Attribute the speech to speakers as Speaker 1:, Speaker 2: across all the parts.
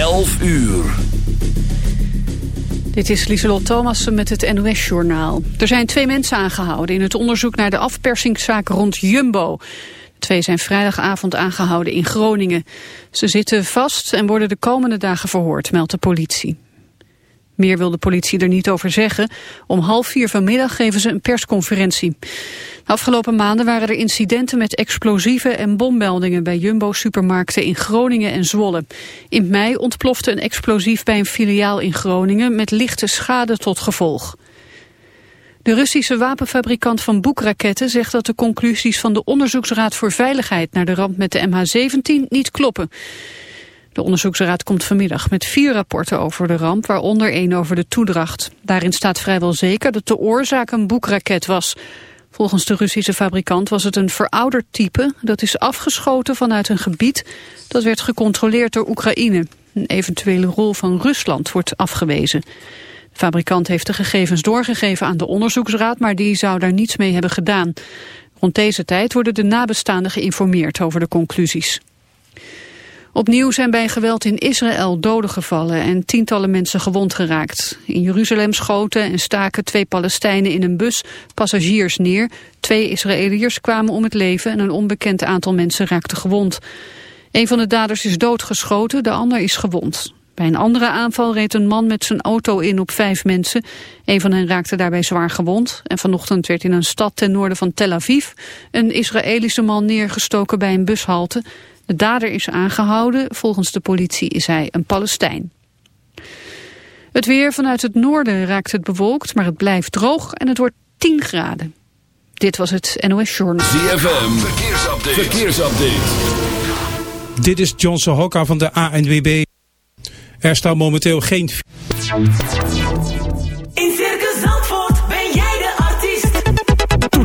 Speaker 1: 11 uur.
Speaker 2: Dit is Lieselot Thomassen met het NOS-journaal. Er zijn twee mensen aangehouden in het onderzoek naar de afpersingszaak rond Jumbo. De twee zijn vrijdagavond aangehouden in Groningen. Ze zitten vast en worden de komende dagen verhoord, meldt de politie. Meer wil de politie er niet over zeggen. Om half vier vanmiddag geven ze een persconferentie. De afgelopen maanden waren er incidenten met explosieven en bommeldingen bij Jumbo-supermarkten in Groningen en Zwolle. In mei ontplofte een explosief bij een filiaal in Groningen met lichte schade tot gevolg. De Russische wapenfabrikant van boekraketten zegt dat de conclusies van de Onderzoeksraad voor Veiligheid naar de ramp met de MH17 niet kloppen. De onderzoeksraad komt vanmiddag met vier rapporten over de ramp, waaronder één over de toedracht. Daarin staat vrijwel zeker dat de oorzaak een boekraket was. Volgens de Russische fabrikant was het een verouderd type dat is afgeschoten vanuit een gebied dat werd gecontroleerd door Oekraïne. Een eventuele rol van Rusland wordt afgewezen. De fabrikant heeft de gegevens doorgegeven aan de onderzoeksraad, maar die zou daar niets mee hebben gedaan. Rond deze tijd worden de nabestaanden geïnformeerd over de conclusies. Opnieuw zijn bij geweld in Israël doden gevallen en tientallen mensen gewond geraakt. In Jeruzalem schoten en staken twee Palestijnen in een bus passagiers neer. Twee Israëliërs kwamen om het leven en een onbekend aantal mensen raakte gewond. Een van de daders is doodgeschoten, de ander is gewond. Bij een andere aanval reed een man met zijn auto in op vijf mensen. Een van hen raakte daarbij zwaar gewond. En vanochtend werd in een stad ten noorden van Tel Aviv... een Israëlische man neergestoken bij een bushalte. De dader is aangehouden. Volgens de politie is hij een Palestijn. Het weer vanuit het noorden raakt het bewolkt, maar het blijft droog en het wordt 10 graden. Dit was het NOS Journal.
Speaker 1: ZFM, verkeersupdate. verkeersupdate.
Speaker 3: Dit is John Sohoka van de ANWB. Er staat momenteel geen...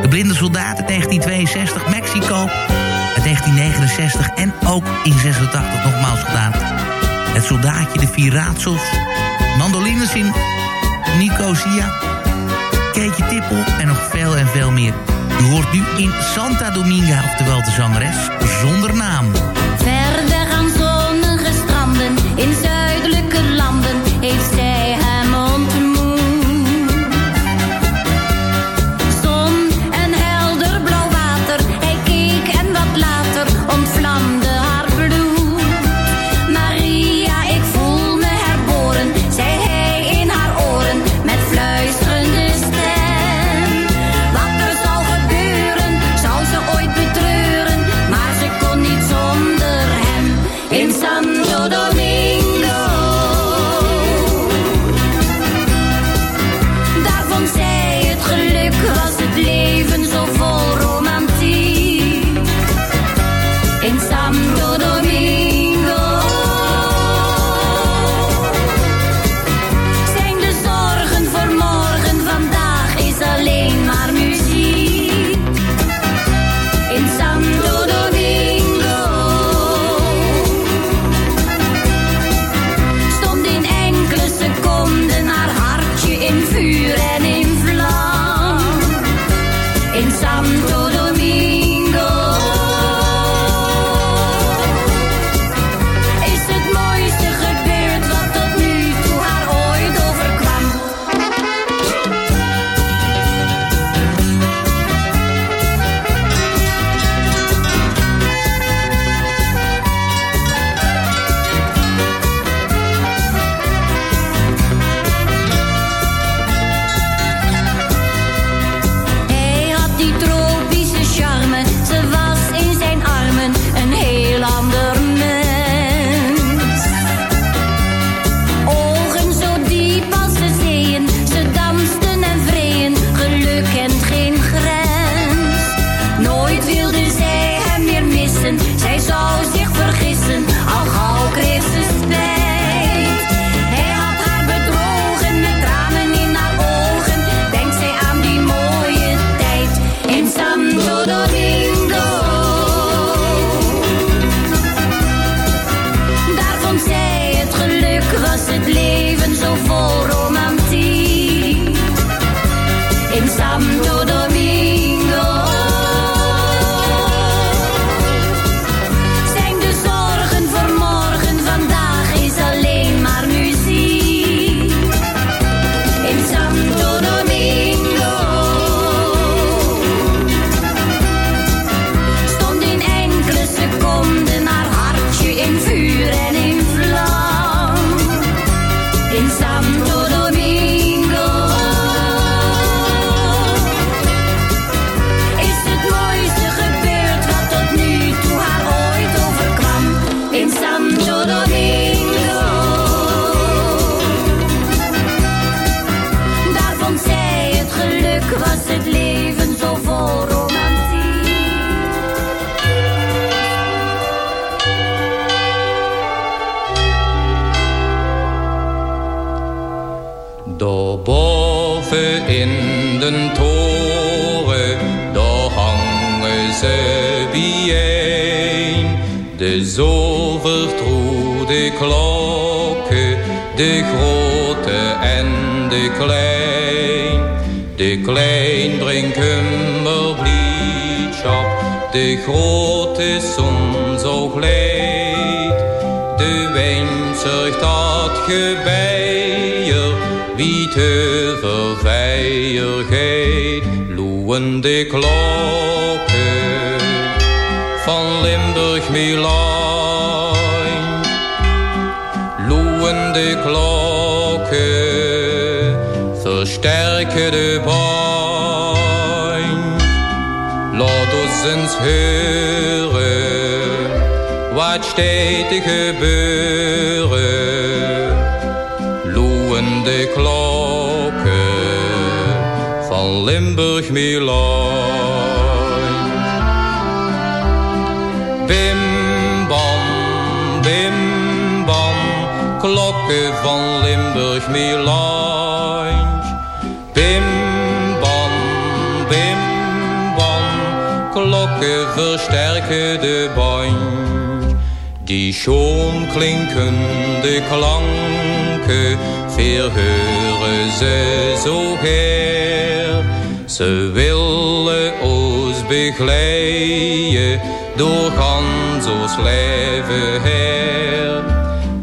Speaker 4: De blinde soldaat uit 1962. Mexico uit 1969. En ook in 86 nogmaals gedaan. Het soldaatje, de vier raadsels. Mandolines in Nicosia. Keetje Tippel en nog veel en veel meer. U hoort nu in Santa Dominga, oftewel de zangeres, zonder naam.
Speaker 5: Was het leven zo vol van Limburg Milaan. Bim bam, bim bam, klokken van Limburg Milaan. Bim bam, bim bam, klokken versterken de band. Die schoon klinkende klanken, verheuren ze zo her. Ze willen ons begeleiden door gans ons leven her.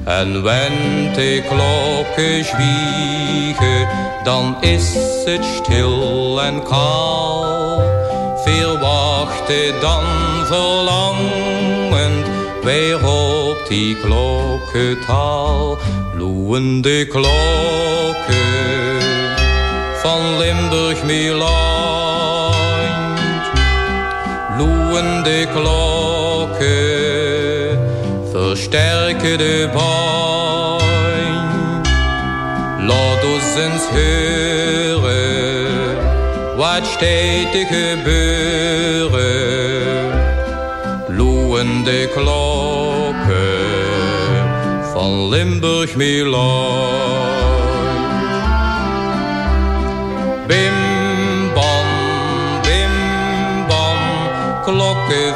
Speaker 5: En wenn de klokken zwiegen, dan is het stil en kaal. Veel wachten dan verlangend, weer op die klokkentaal. Loeien de klokken van Limburg Milaan. Loeien de klokken versterken de baan. Laat ons eens horen wat steeds gebeuren. Loeien de klokken van Limburg Milaan.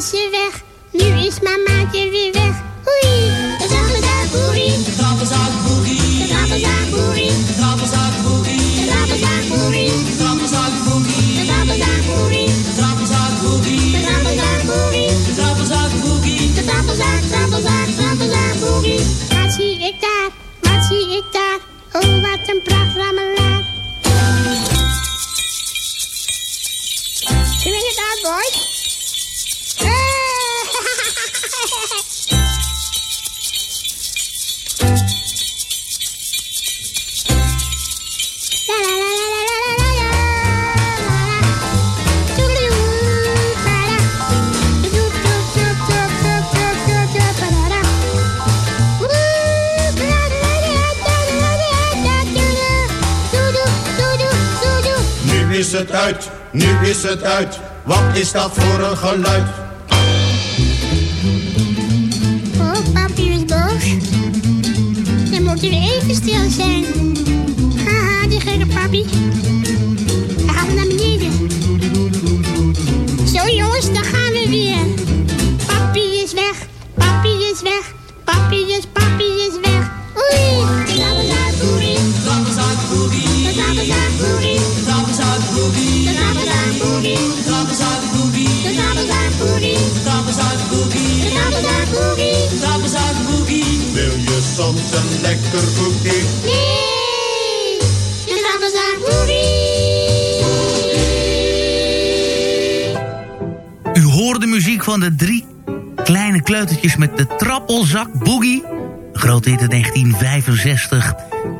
Speaker 6: Monsieur Vert. is
Speaker 7: het uit. Wat is dat voor een geluid?
Speaker 6: Oh, papi is boos. Dan moet weer even stil zijn. Haha, die gele papi. Hij gaat naar beneden. Zo jongens, dan gaan we weer. Papi is weg, papi is weg. Papi is, papi is weg. Oei! Zappelzaak boogie.
Speaker 8: Zappelzaak boogie. Zappelzaak
Speaker 6: boogie. De the carpets are boogie, De carpets boogie, the carpets boogie, De boogie.
Speaker 7: Wil
Speaker 6: je soms een lekker Boogie? Nee, de carpets boogie.
Speaker 9: U hoort de muziek van de drie kleine kleutertjes met de trappelzak boogie. Groot in 1965.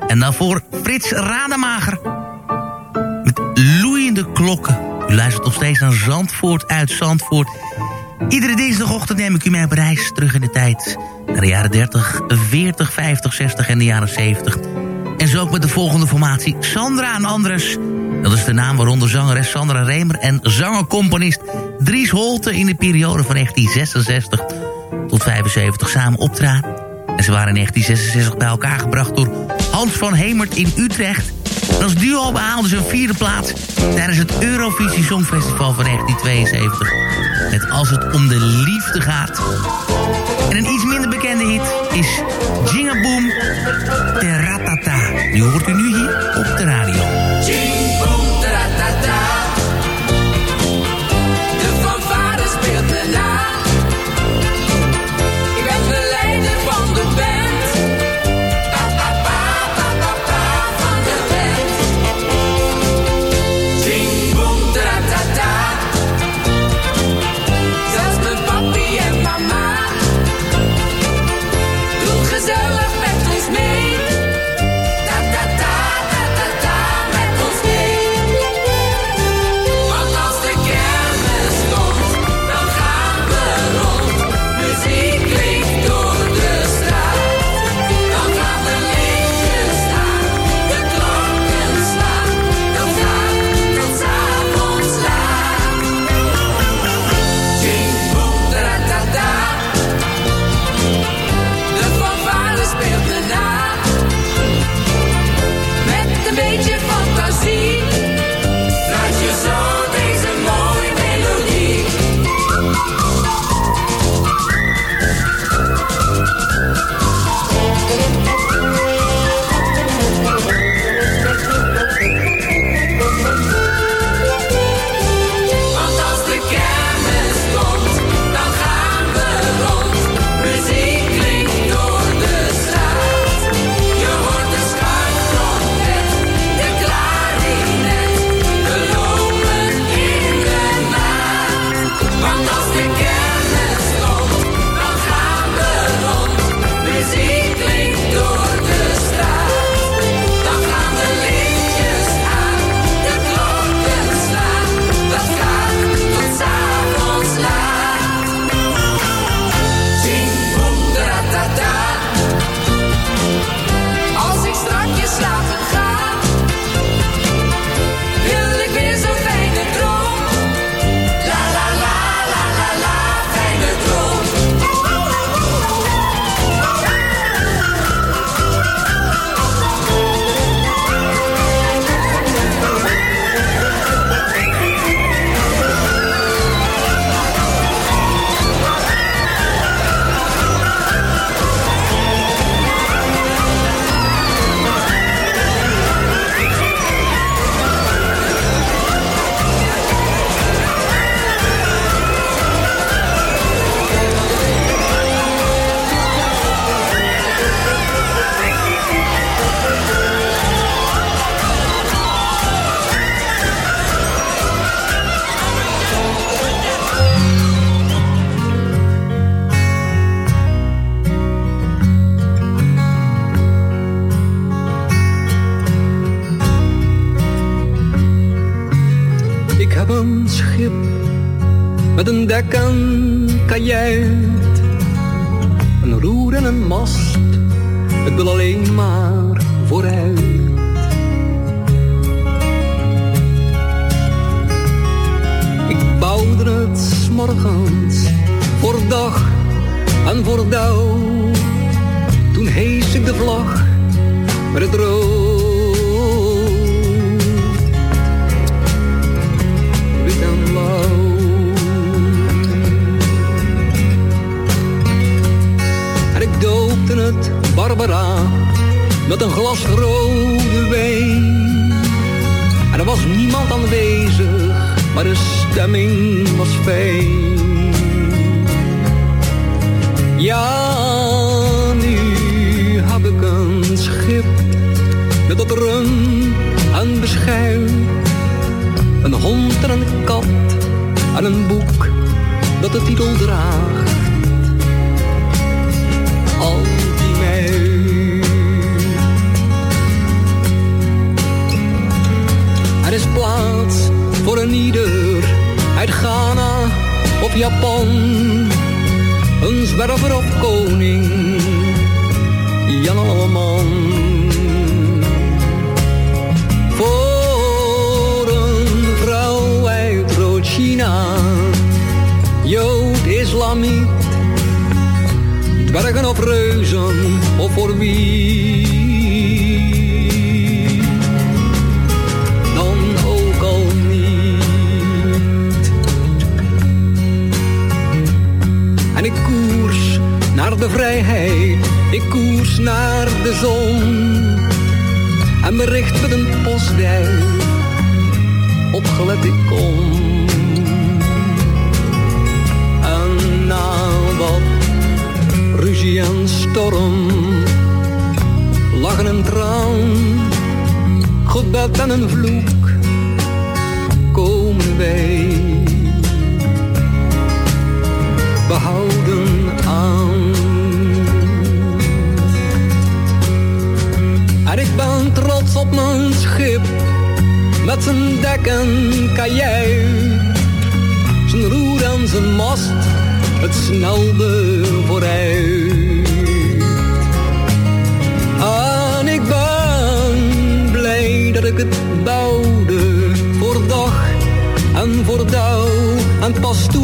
Speaker 9: En daarvoor Frits Rademager. Met loeiende klokken. U luistert nog steeds naar Zandvoort uit Zandvoort. Iedere dinsdagochtend neem ik u mee op reis terug in de tijd. Naar de jaren 30, 40, 50, 60 en de jaren 70. En zo ook met de volgende formatie. Sandra en Andres. Dat is de naam waaronder zangeres Sandra Remer en zangercomponist Dries Holte in de periode van 1966 tot 75 samen optraden. En ze waren in 1966 bij elkaar gebracht door Hans van Hemert in Utrecht. Als duo behaalden ze een vierde plaats tijdens het Eurovisie Songfestival van 1972. Met Als het om de liefde gaat. En een iets minder bekende hit is Jingaboom Teratata. Die hoort u nu hier op de radio.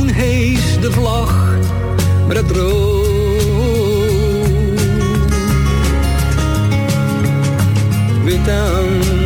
Speaker 10: Toen hees de vlag met het rood. Wit en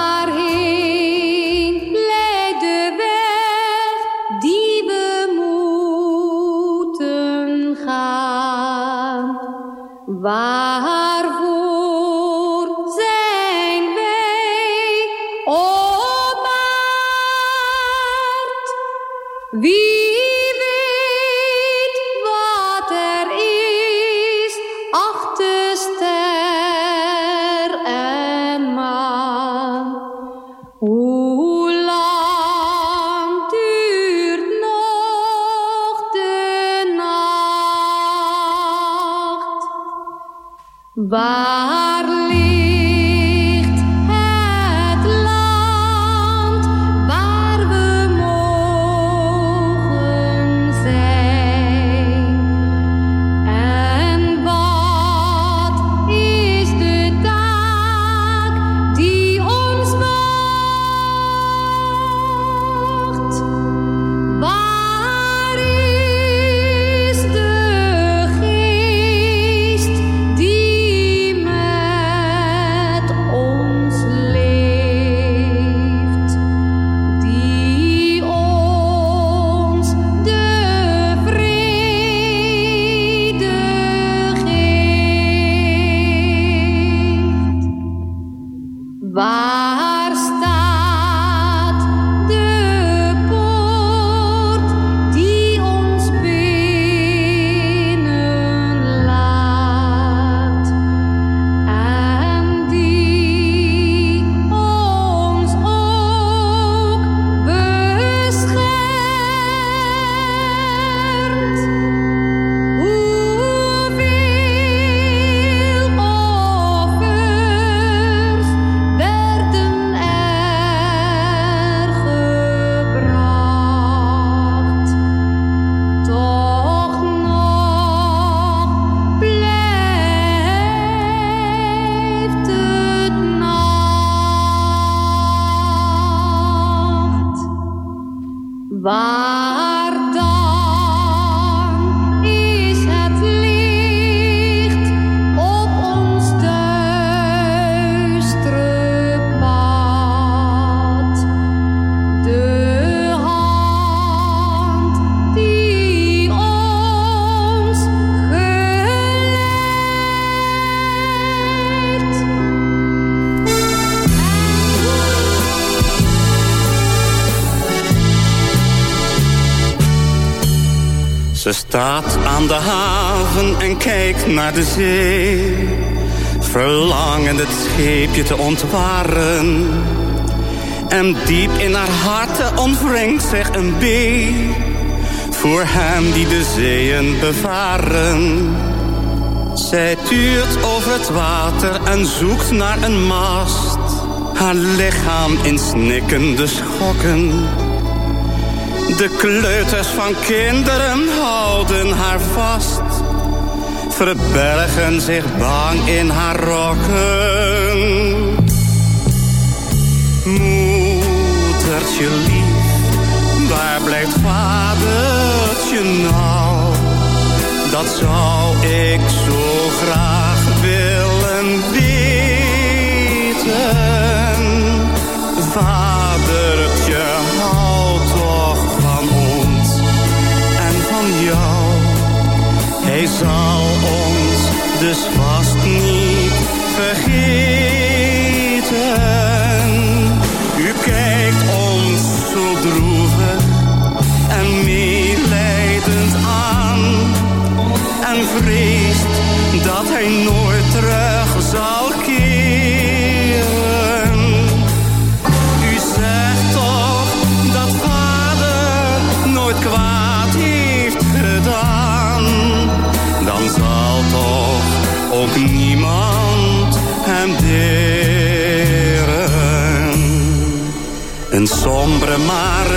Speaker 11: Zee. Verlangend het scheepje te ontwaren. En diep in haar hart ontwringt zich een bee. Voor hem die de zeeën bevaren. Zij tuurt over het water en zoekt naar een mast. Haar lichaam in snikkende schokken. De kleuters van kinderen houden haar vast. Verbergen zich bang in haar rokken. Moedertje lief, waar blijft vadertje nou? Dat zou ik zo graag willen weten. Vadertje, hou toch van ons en van jou. Hij zal ons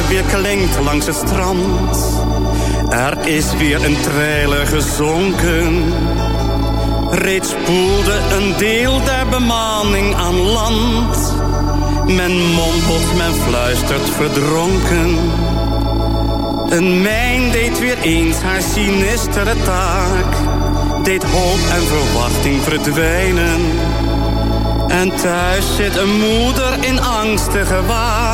Speaker 11: weer klinkt langs het strand. Er is weer een trailer gezonken. Reeds spoelde een deel der bemanning aan land. Men mompelt, men fluistert verdronken. Een mijn deed weer eens haar sinistere taak. Deed hoop en verwachting verdwijnen. En thuis zit een moeder in angstige waak.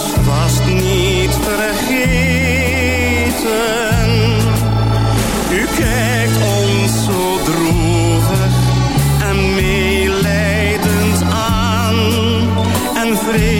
Speaker 11: dus vast niet vergeten. U kijkt ons zo droevig en meelijdend aan. En vreest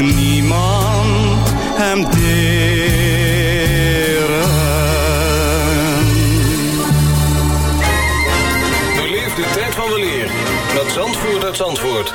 Speaker 11: niemand hem deren.
Speaker 12: Beleef de tijd van de leer met Zandvoort uit Zandvoort.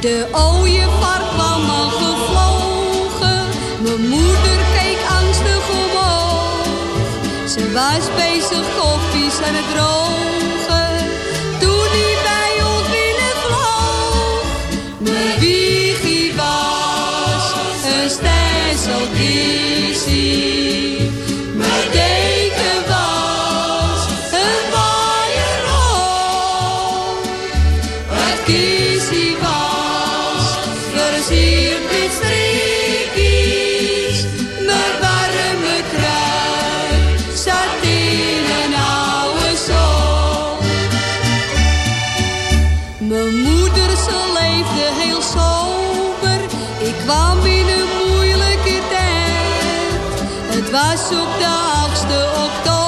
Speaker 13: De ooievaar kwam al gevlogen. Mijn moeder keek angstig omhoog. Ze was bezig koffies aan het drogen. Toen die bij ons binnenvloog. Mijn wiegie was een stijlselkissie. Was op de 8e oktober.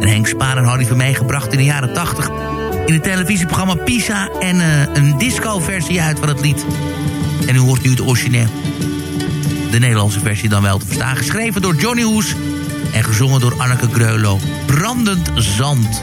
Speaker 4: En Henk Spaar en Harry Vermee gebracht in de jaren 80. In het televisieprogramma Pisa. En uh, een disco-versie uit van het lied. En u hoort nu het origineel. De Nederlandse versie dan wel te verstaan. Geschreven door Johnny Hoes. En gezongen door Anneke Greulow. Brandend Zand.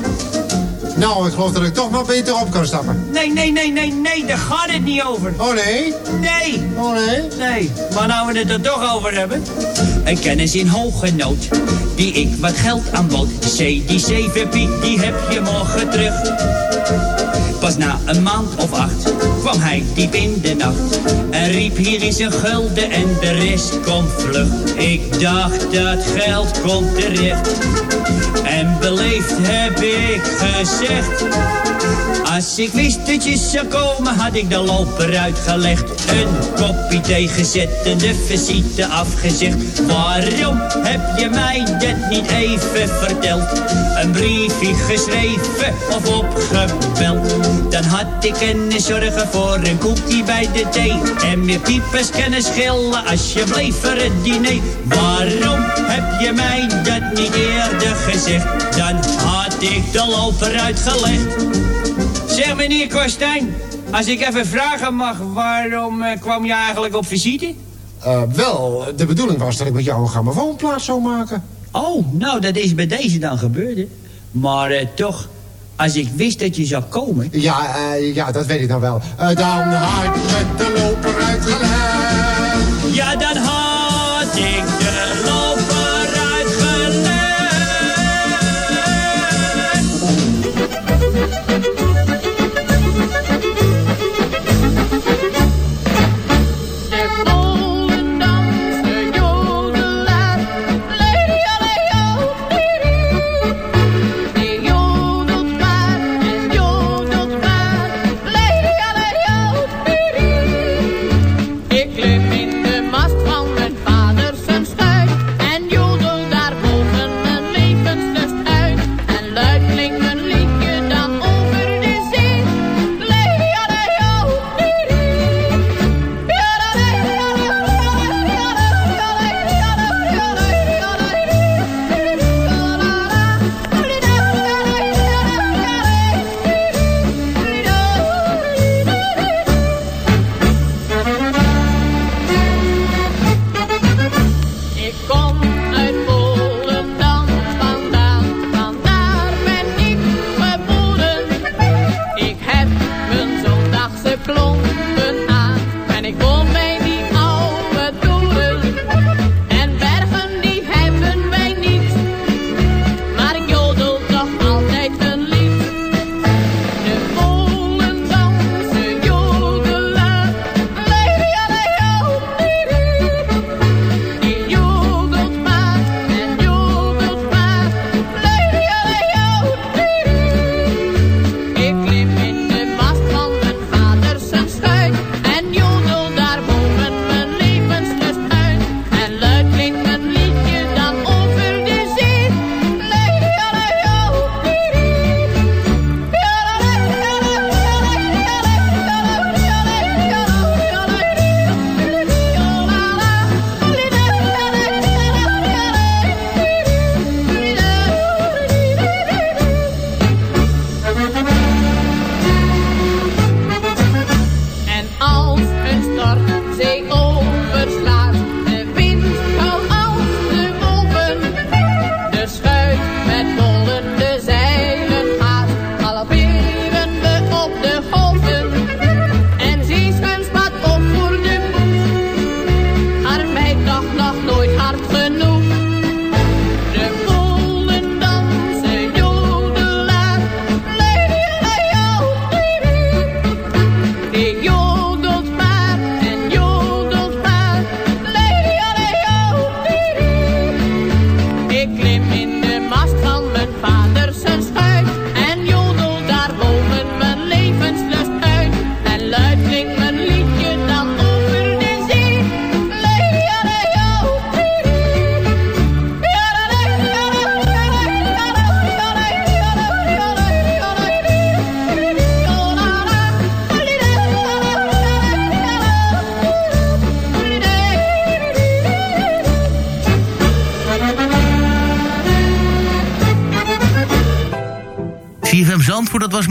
Speaker 14: Nou, ik geloof dat ik toch maar beter op kan stappen.
Speaker 15: Nee, nee, nee, nee, nee, daar gaat het niet over.
Speaker 14: Oh nee?
Speaker 15: Nee.
Speaker 14: Oh nee?
Speaker 15: Nee, maar nou we het er toch over hebben. Een kennis in hoge nood, die ik wat geld aanbood. C, die zeven piek, die heb je morgen terug. Pas na een maand of acht kwam hij diep in de nacht. En riep hier is een gulden en de rest komt vlug. Ik dacht dat geld komt terecht. En beleefd heb ik gezegd. Als ik wist dat je zou komen, had ik de loper uitgelegd. Een kopje thee gezet en de visite afgezegd. Waarom heb je mij dat niet even verteld? Een briefje geschreven of opgebeld. Dan had ik kunnen zorgen voor een koekje bij de thee. En meer piepers kunnen schillen als je bleef voor het diner. Waarom heb je mij dat niet eerder gezegd? Dan had ik de loper uitgelegd. Zeg meneer Kostijn, als ik even vragen mag, waarom eh, kwam je eigenlijk op visite?
Speaker 14: Eh, wel, de bedoeling was dat ik met jou een grammofoonplaat zou maken.
Speaker 15: Oh, nou dat is bij deze dan gebeurd. hè. Maar eh, toch, als ik wist dat je zou komen...
Speaker 14: Ja, eh, ja, dat weet ik nou wel. Eh, dan had ik met de loper uitgelegd.
Speaker 15: Ja, dan had ik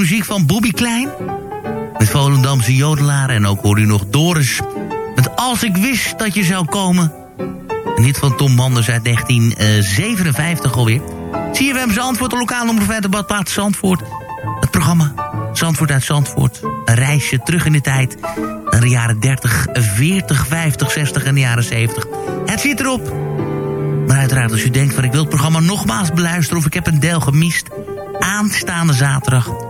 Speaker 4: muziek van Bobby Klein. Met Volendamse jodelaar en ook hoor u nog Doris. Met Als ik wist dat je zou komen. Een hit van Tom Manders uit 1957 alweer. CFM Zandvoort, de lokale uit de badplaats Zandvoort. Het Het programma Zandvoort uit Zandvoort. Een reisje terug in de tijd. Naar de jaren 30, 40, 50, 60 en de jaren 70. Het zit erop. Maar uiteraard als u denkt van ik wil het programma nogmaals beluisteren... of ik heb een deel gemist... aanstaande zaterdag...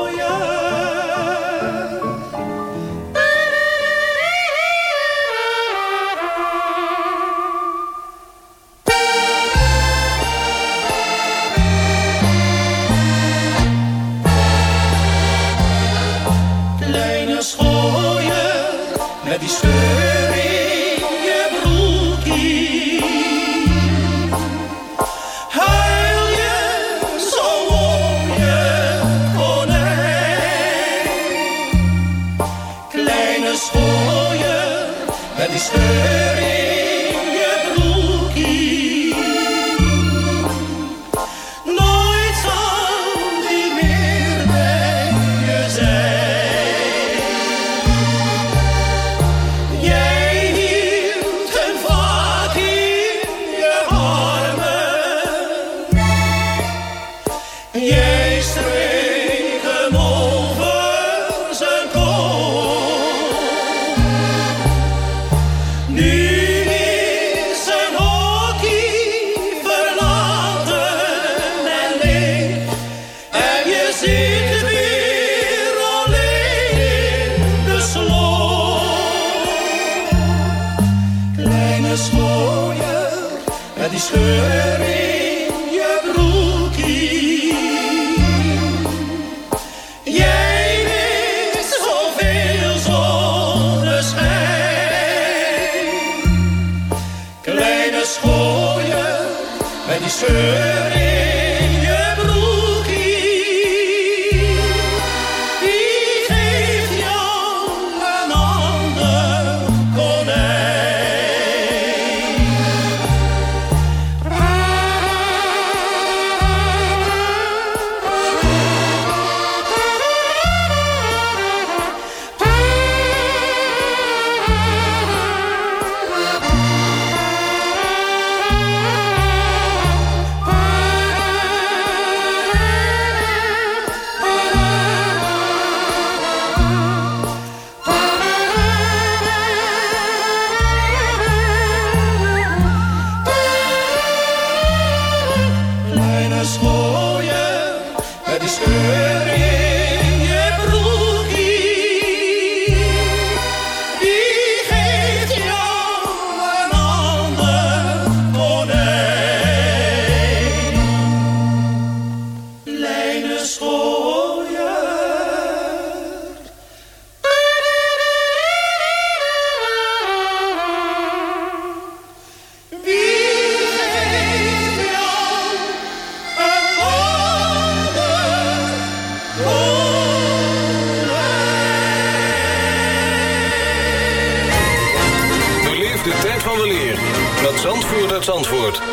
Speaker 16: Die scheur in je broekie. Jij mist zoveel zonneschijn. Kleine schooier, met die scheur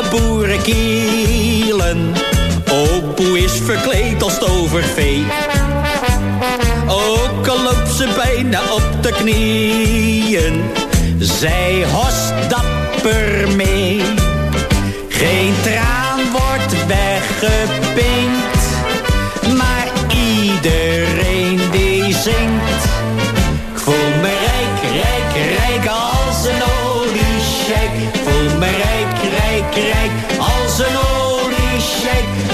Speaker 11: blauwe boerenkielen. Opoe is verkleed als tovervee. Ook al loopt ze bijna op de knieën. Zij host dapper mee. Geen traan wordt weggepinkt.